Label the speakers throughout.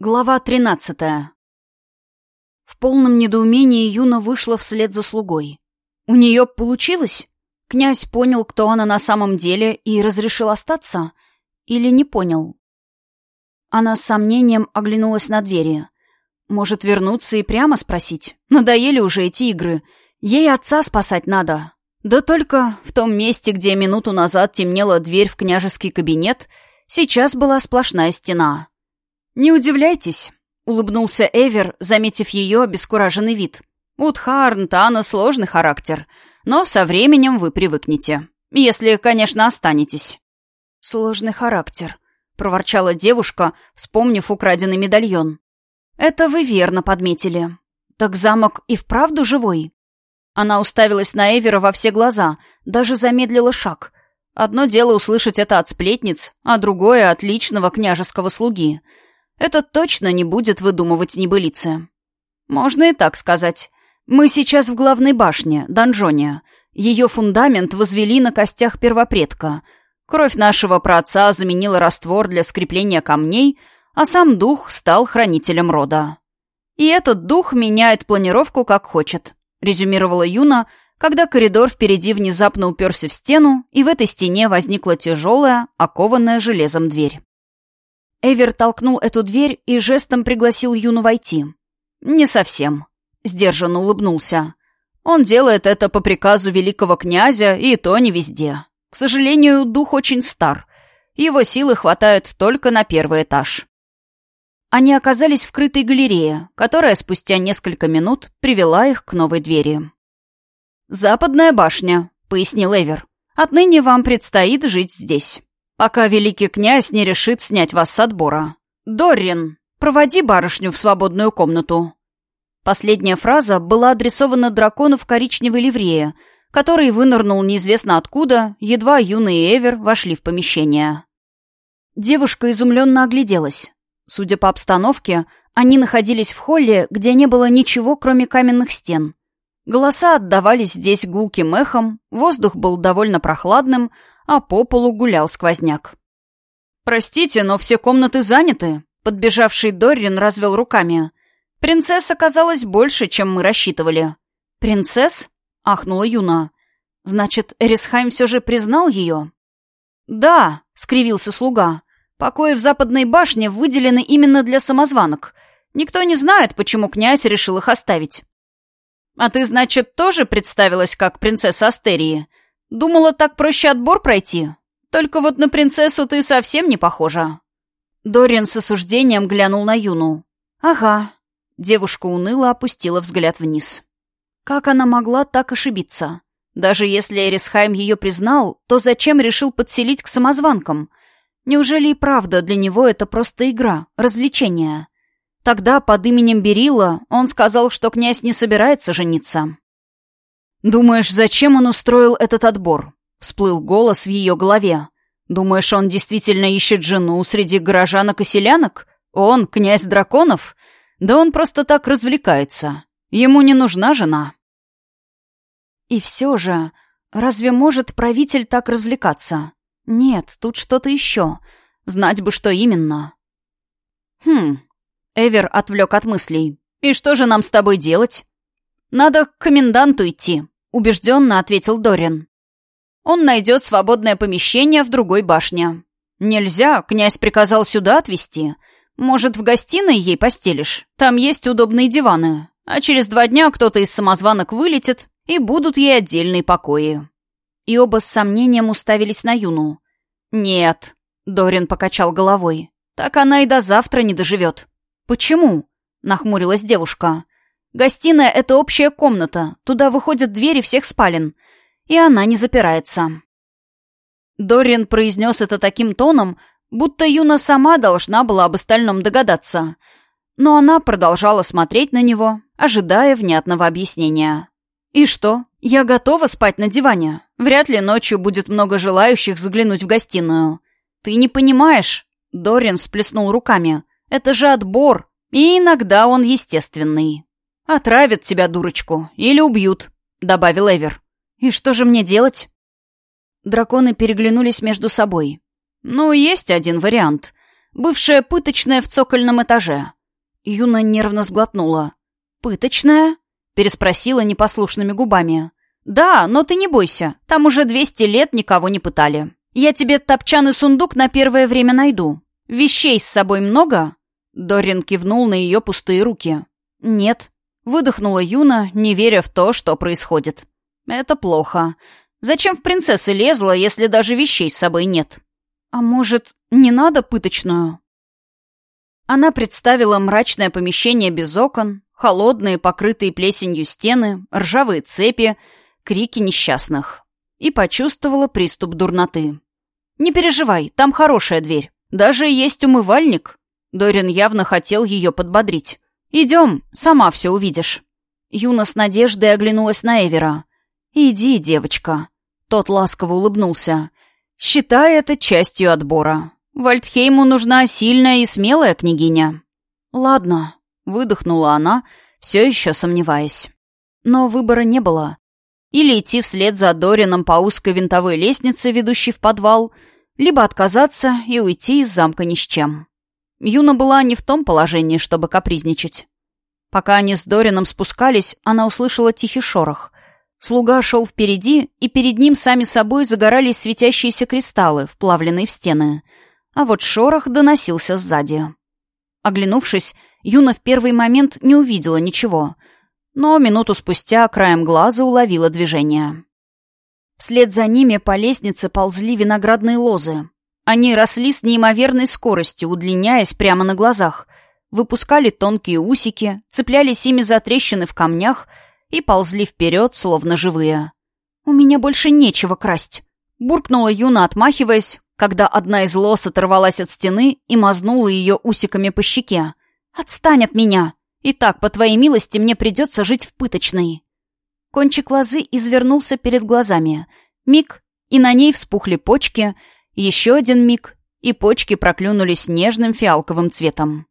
Speaker 1: Глава тринадцатая. В полном недоумении Юна вышла вслед за слугой. У нее получилось? Князь понял, кто она на самом деле, и разрешил остаться? Или не понял? Она с сомнением оглянулась на двери. Может, вернуться и прямо спросить? Надоели уже эти игры. Ей отца спасать надо. Да только в том месте, где минуту назад темнела дверь в княжеский кабинет, сейчас была сплошная стена. «Не удивляйтесь», — улыбнулся Эвер, заметив ее обескураженный вид. «У Тхарн Тана сложный характер, но со временем вы привыкнете. Если, конечно, останетесь». «Сложный характер», — проворчала девушка, вспомнив украденный медальон. «Это вы верно подметили. Так замок и вправду живой?» Она уставилась на Эвера во все глаза, даже замедлила шаг. Одно дело услышать это от сплетниц, а другое — от личного княжеского слуги — этот точно не будет выдумывать небылицы. Можно и так сказать. Мы сейчас в главной башне, донжоне. Ее фундамент возвели на костях первопредка. Кровь нашего праотца заменила раствор для скрепления камней, а сам дух стал хранителем рода. И этот дух меняет планировку как хочет, резюмировала Юна, когда коридор впереди внезапно уперся в стену, и в этой стене возникла тяжелая, окованная железом дверь. Эвер толкнул эту дверь и жестом пригласил Юну войти. «Не совсем», — сдержанно улыбнулся. «Он делает это по приказу великого князя, и то не везде. К сожалению, дух очень стар. Его силы хватает только на первый этаж». Они оказались в крытой галерее, которая спустя несколько минут привела их к новой двери. «Западная башня», — пояснил Эвер. «Отныне вам предстоит жить здесь пока великий князь не решит снять вас с отбора. Доррин, проводи барышню в свободную комнату». Последняя фраза была адресована дракону в коричневой ливрее, который вынырнул неизвестно откуда, едва юный Эвер вошли в помещение. Девушка изумленно огляделась. Судя по обстановке, они находились в холле, где не было ничего, кроме каменных стен. Голоса отдавались здесь гулким эхом, воздух был довольно прохладным, а по полу гулял сквозняк. «Простите, но все комнаты заняты», — подбежавший Доррин развел руками. «Принцесс оказалось больше, чем мы рассчитывали». «Принцесс?» — ахнула Юна. «Значит, Эрисхайм все же признал ее?» «Да», — скривился слуга. «Покои в западной башне выделены именно для самозванок. Никто не знает, почему князь решил их оставить». «А ты, значит, тоже представилась как принцесса Астерии?» Думала, так проще отбор пройти. Только вот на принцессу ты совсем не похожа». Дориан с осуждением глянул на Юну. «Ага». Девушка уныло опустила взгляд вниз. Как она могла так ошибиться? Даже если Эрисхайм ее признал, то зачем решил подселить к самозванкам? Неужели и правда для него это просто игра, развлечение? Тогда под именем Берила он сказал, что князь не собирается жениться. «Думаешь, зачем он устроил этот отбор?» — всплыл голос в ее голове. «Думаешь, он действительно ищет жену среди горожанок и селянок? Он князь драконов? Да он просто так развлекается. Ему не нужна жена». И все же, разве может правитель так развлекаться? Нет, тут что-то еще. Знать бы, что именно. Хм. Эвер отвлек от мыслей. И что же нам с тобой делать? Надо к коменданту идти убежденно ответил Дорин. Он найдет свободное помещение в другой башне. Нельзя, князь приказал сюда отвезти. Может, в гостиной ей постелишь? Там есть удобные диваны. А через два дня кто-то из самозванок вылетит, и будут ей отдельные покои. И оба с сомнением уставились на Юну. «Нет», — Дорин покачал головой, — «так она и до завтра не доживет». «Почему?» — нахмурилась девушка. Гостиная — это общая комната, туда выходят двери всех спален, и она не запирается. Дориан произнес это таким тоном, будто Юна сама должна была об остальном догадаться. Но она продолжала смотреть на него, ожидая внятного объяснения. «И что? Я готова спать на диване. Вряд ли ночью будет много желающих заглянуть в гостиную. Ты не понимаешь?» Дориан всплеснул руками. «Это же отбор, и иногда он естественный». «Отравят тебя, дурочку, или убьют», — добавил Эвер. «И что же мне делать?» Драконы переглянулись между собой. «Ну, есть один вариант. Бывшая пыточная в цокольном этаже. Юна нервно сглотнула. «Пыточная?» — переспросила непослушными губами. «Да, но ты не бойся. Там уже двести лет никого не пытали. Я тебе топчан и сундук на первое время найду. Вещей с собой много?» Дорин кивнул на ее пустые руки. «Нет», — выдохнула Юна, не веря в то, что происходит. «Это плохо. Зачем в принцессы лезла, если даже вещей с собой нет?» «А может, не надо пыточную?» Она представила мрачное помещение без окон, холодные, покрытые плесенью стены, ржавые цепи, крики несчастных. И почувствовала приступ дурноты. «Не переживай, там хорошая дверь. Даже есть умывальник». Дорин явно хотел ее подбодрить. «Идем, сама все увидишь». Юна с надеждой оглянулась на Эвера. «Иди, девочка». Тот ласково улыбнулся. «Считай это частью отбора. Вальдхейму нужна сильная и смелая княгиня». «Ладно», — выдохнула она, все еще сомневаясь. Но выбора не было. Или идти вслед за Дорином по узкой винтовой лестнице, ведущей в подвал, либо отказаться и уйти из замка ни с чем. Юна была не в том положении, чтобы капризничать. Пока они с Дорином спускались, она услышала тихий шорох. Слуга шел впереди, и перед ним сами собой загорались светящиеся кристаллы, вплавленные в стены. А вот шорох доносился сзади. Оглянувшись, Юна в первый момент не увидела ничего, но минуту спустя краем глаза уловила движение. Вслед за ними по лестнице ползли виноградные лозы. Они росли с неимоверной скоростью, удлиняясь прямо на глазах, выпускали тонкие усики, цеплялись ими за трещины в камнях — и ползли вперед, словно живые. «У меня больше нечего красть», — буркнула Юна, отмахиваясь, когда одна из лос оторвалась от стены и мазнула ее усиками по щеке. «Отстань от меня! И так, по твоей милости, мне придется жить в пыточной». Кончик лозы извернулся перед глазами. Миг, и на ней вспухли почки, еще один миг, и почки проклюнулись нежным фиалковым цветом.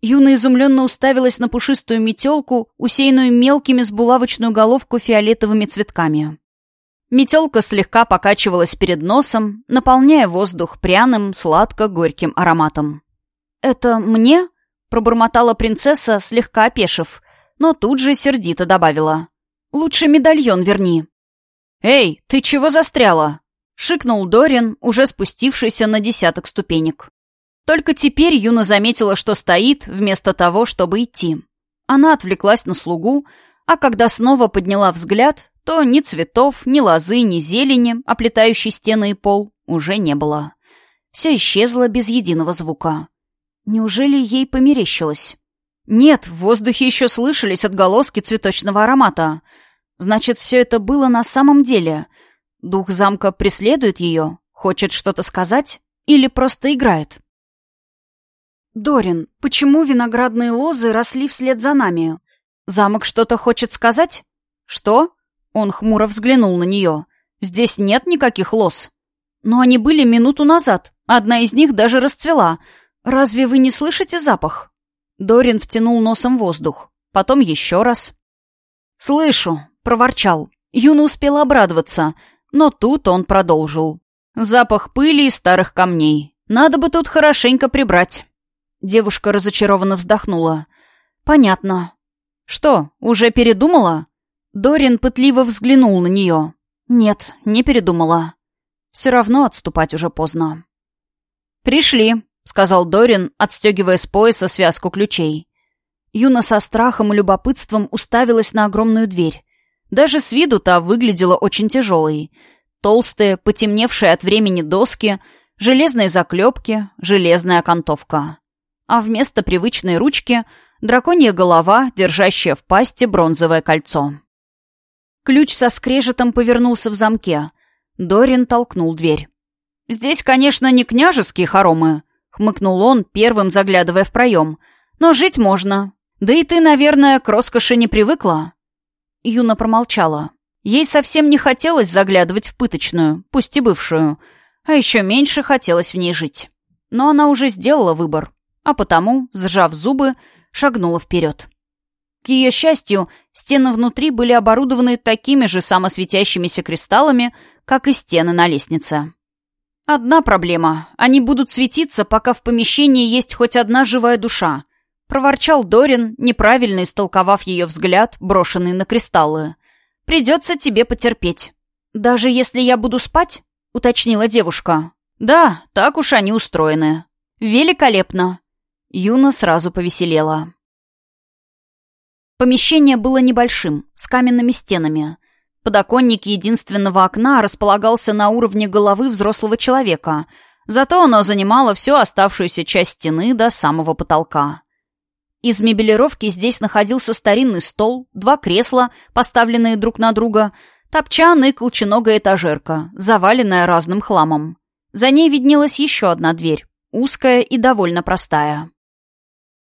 Speaker 1: Юна изумленно уставилась на пушистую метелку, усеянную мелкими с булавочную головку фиолетовыми цветками. Метелка слегка покачивалась перед носом, наполняя воздух пряным, сладко-горьким ароматом. «Это мне?» — пробормотала принцесса, слегка опешив, но тут же сердито добавила. «Лучше медальон верни». «Эй, ты чего застряла?» — шикнул Дорин, уже спустившийся на десяток ступенек. Только теперь Юна заметила, что стоит, вместо того, чтобы идти. Она отвлеклась на слугу, а когда снова подняла взгляд, то ни цветов, ни лозы, ни зелени, оплетающей стены и пол, уже не было. Все исчезло без единого звука. Неужели ей померещилось? Нет, в воздухе еще слышались отголоски цветочного аромата. Значит, все это было на самом деле. Дух замка преследует ее, хочет что-то сказать или просто играет. «Дорин, почему виноградные лозы росли вслед за нами? Замок что-то хочет сказать?» «Что?» Он хмуро взглянул на нее. «Здесь нет никаких лоз». «Но они были минуту назад. Одна из них даже расцвела. Разве вы не слышите запах?» Дорин втянул носом воздух. Потом еще раз. «Слышу», — проворчал. Юна успела обрадоваться, но тут он продолжил. «Запах пыли и старых камней. Надо бы тут хорошенько прибрать». Девушка разочарованно вздохнула. «Понятно». «Что, уже передумала?» Дорин пытливо взглянул на нее. «Нет, не передумала. Все равно отступать уже поздно». «Пришли», — сказал Дорин, отстегивая с пояса связку ключей. Юна со страхом и любопытством уставилась на огромную дверь. Даже с виду та выглядела очень тяжелой. Толстые, потемневшие от времени доски, железные заклепки, железная окантовка а вместо привычной ручки — драконья голова, держащая в пасти бронзовое кольцо. Ключ со скрежетом повернулся в замке. Дорин толкнул дверь. «Здесь, конечно, не княжеские хоромы», — хмыкнул он, первым заглядывая в проем. «Но жить можно. Да и ты, наверное, к роскоши не привыкла». Юна промолчала. Ей совсем не хотелось заглядывать в пыточную, пусть и бывшую, а еще меньше хотелось в ней жить. Но она уже сделала выбор а потому, сжав зубы, шагнула вперед. К ее счастью, стены внутри были оборудованы такими же самосветящимися кристаллами, как и стены на лестнице. «Одна проблема. Они будут светиться, пока в помещении есть хоть одна живая душа», — проворчал Дорин, неправильно истолковав ее взгляд, брошенный на кристаллы. «Придется тебе потерпеть». «Даже если я буду спать?» — уточнила девушка. «Да, так уж они устроены». «Великолепно!» Юна сразу повеселела. Помещение было небольшим, с каменными стенами. Подоконник единственного окна располагался на уровне головы взрослого человека, зато оно занимало всю оставшуюся часть стены до самого потолка. Из мебелировки здесь находился старинный стол, два кресла, поставленные друг на друга, топчан и колченогая этажерка, заваленная разным хламом. За ней виднелась еще одна дверь, узкая и довольно простая.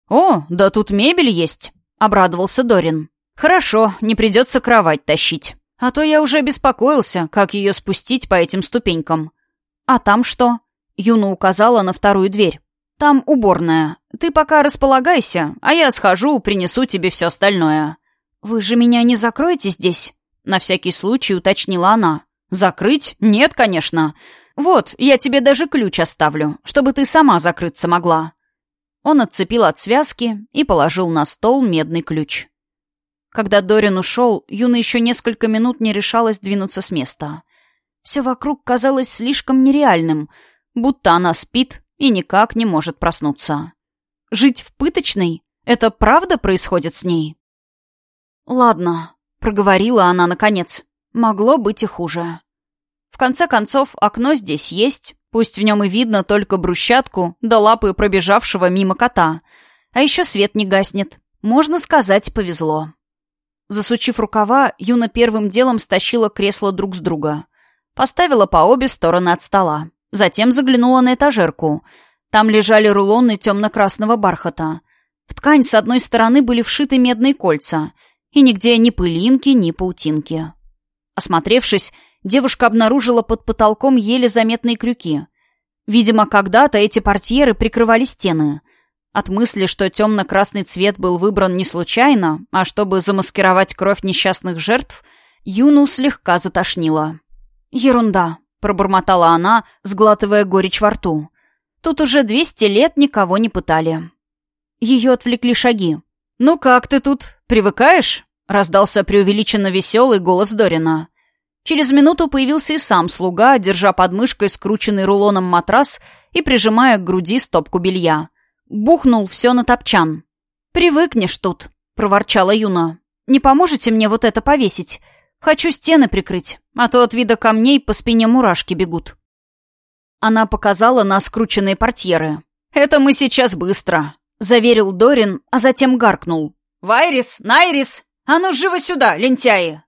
Speaker 1: «О, да тут мебель есть!» — обрадовался Дорин. «Хорошо, не придется кровать тащить. А то я уже беспокоился, как ее спустить по этим ступенькам». «А там что?» — Юна указала на вторую дверь. «Там уборная. Ты пока располагайся, а я схожу, принесу тебе все остальное». «Вы же меня не закроете здесь?» — на всякий случай уточнила она. «Закрыть? Нет, конечно. Вот, я тебе даже ключ оставлю, чтобы ты сама закрыться могла». Он отцепил от связки и положил на стол медный ключ. Когда Дорин ушел, Юна еще несколько минут не решалась двинуться с места. Все вокруг казалось слишком нереальным, будто она спит и никак не может проснуться. Жить в пыточной — это правда происходит с ней? «Ладно», — проговорила она наконец, — «могло быть и хуже». В конце концов, окно здесь есть, Пусть в нем и видно только брусчатку да лапы пробежавшего мимо кота. А еще свет не гаснет. Можно сказать, повезло. Засучив рукава, Юна первым делом стащила кресло друг с друга. Поставила по обе стороны от стола. Затем заглянула на этажерку. Там лежали рулоны темно-красного бархата. В ткань с одной стороны были вшиты медные кольца. И нигде ни пылинки, ни паутинки. Осмотревшись, девушка обнаружила под потолком еле заметные крюки. Видимо, когда-то эти портьеры прикрывали стены. От мысли, что темно-красный цвет был выбран не случайно, а чтобы замаскировать кровь несчастных жертв, Юну слегка затошнило. «Ерунда», — пробормотала она, сглатывая горечь во рту. «Тут уже двести лет никого не пытали». Ее отвлекли шаги. «Ну как ты тут? Привыкаешь?» — раздался преувеличенно веселый голос Дорина. Через минуту появился и сам слуга, держа под мышкой скрученный рулоном матрас и прижимая к груди стопку белья. Бухнул все на топчан. «Привыкнешь тут», — проворчала Юна. «Не поможете мне вот это повесить? Хочу стены прикрыть, а то от вида камней по спине мурашки бегут». Она показала на скрученные портьеры. «Это мы сейчас быстро», — заверил Дорин, а затем гаркнул. «Вайрис, Найрис, а ну живо сюда, лентяи!»